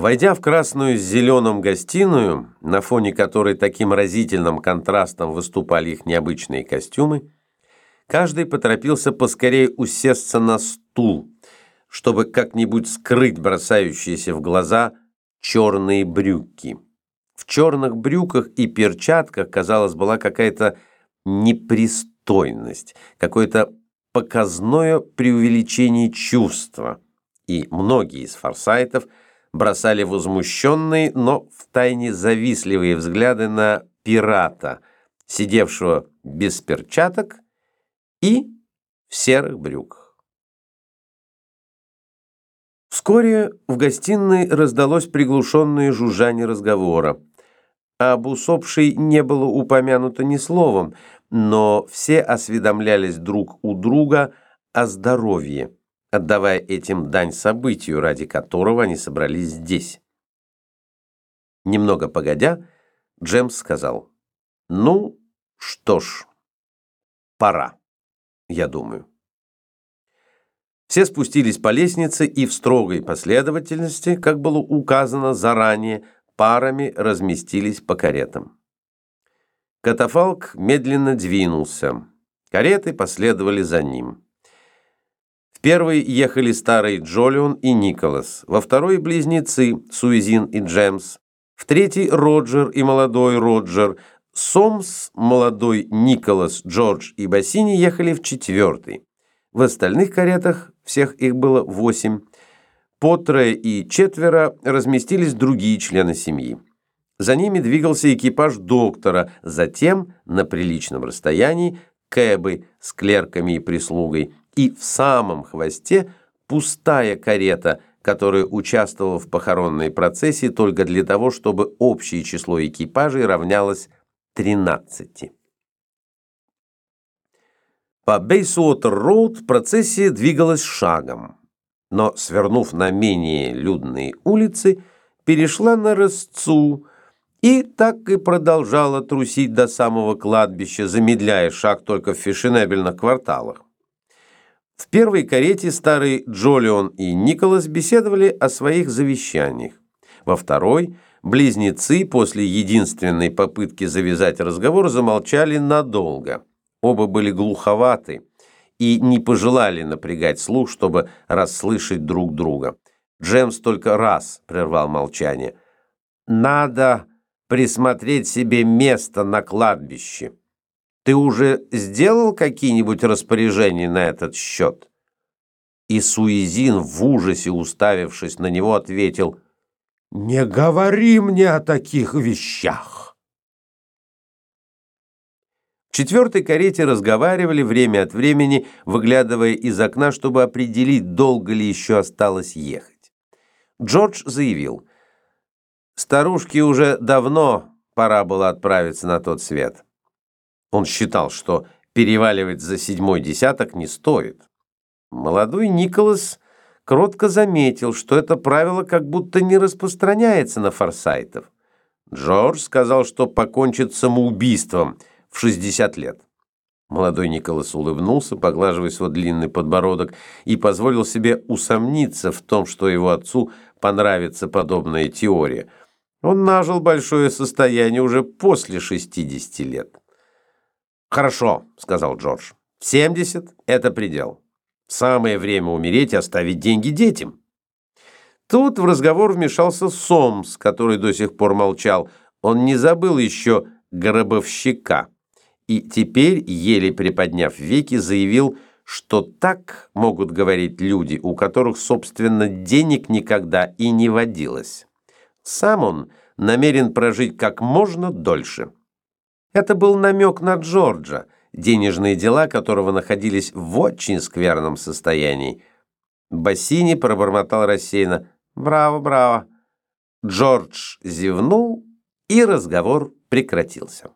Войдя в красную с зеленым гостиную, на фоне которой таким разительным контрастом выступали их необычные костюмы, каждый поторопился поскорее усесться на стул, чтобы как-нибудь скрыть бросающиеся в глаза черные брюки. В черных брюках и перчатках, казалось, была какая-то непристойность, какое-то показное преувеличение чувства. И многие из форсайтов – бросали возмущенные, но втайне завистливые взгляды на пирата, сидевшего без перчаток и в серых брюках. Вскоре в гостиной раздалось приглушенное жужжание разговора. Об усопшей не было упомянуто ни словом, но все осведомлялись друг у друга о здоровье отдавая этим дань событию, ради которого они собрались здесь. Немного погодя, Джемс сказал, «Ну, что ж, пора, я думаю». Все спустились по лестнице и в строгой последовательности, как было указано заранее, парами разместились по каретам. Катафалк медленно двинулся. Кареты последовали за ним. В ехали старый Джолион и Николас, во второй – близнецы Суизин и Джемс, в третий – Роджер и молодой Роджер, Сомс, молодой Николас, Джордж и Бассини ехали в четвертый. В остальных каретах, всех их было восемь, по трое и четверо разместились другие члены семьи. За ними двигался экипаж доктора, затем, на приличном расстоянии, кэбы с клерками и прислугой – и в самом хвосте пустая карета, которая участвовала в похоронной процессии только для того, чтобы общее число экипажей равнялось 13. По Бейсуотер-роуд процессия двигалась шагом, но, свернув на менее людные улицы, перешла на Рысцу и так и продолжала трусить до самого кладбища, замедляя шаг только в фешенебельных кварталах. В первой карете старый Джолион и Николас беседовали о своих завещаниях. Во второй близнецы после единственной попытки завязать разговор замолчали надолго. Оба были глуховаты и не пожелали напрягать слух, чтобы расслышать друг друга. Джемс только раз прервал молчание. «Надо присмотреть себе место на кладбище». Ты уже сделал какие-нибудь распоряжения на этот счет?» И Суизин, в ужасе уставившись на него, ответил, «Не говори мне о таких вещах!» В четвертой карете разговаривали время от времени, выглядывая из окна, чтобы определить, долго ли еще осталось ехать. Джордж заявил, «Старушке уже давно пора было отправиться на тот свет». Он считал, что переваливать за седьмой десяток не стоит. Молодой Николас кротко заметил, что это правило как будто не распространяется на форсайтов. Джордж сказал, что покончит самоубийством в 60 лет. Молодой Николас улыбнулся, поглаживая свой длинный подбородок, и позволил себе усомниться в том, что его отцу понравится подобная теория. Он нажил большое состояние уже после 60 лет. «Хорошо», — сказал Джордж. «Семьдесят — это предел. Самое время умереть и оставить деньги детям». Тут в разговор вмешался Сомс, который до сих пор молчал. Он не забыл еще гробовщика. И теперь, еле приподняв веки, заявил, что так могут говорить люди, у которых, собственно, денег никогда и не водилось. Сам он намерен прожить как можно дольше. Это был намек на Джорджа, денежные дела которого находились в очень скверном состоянии. Бассини пробормотал рассеянно «Браво, браво!». Джордж зевнул, и разговор прекратился.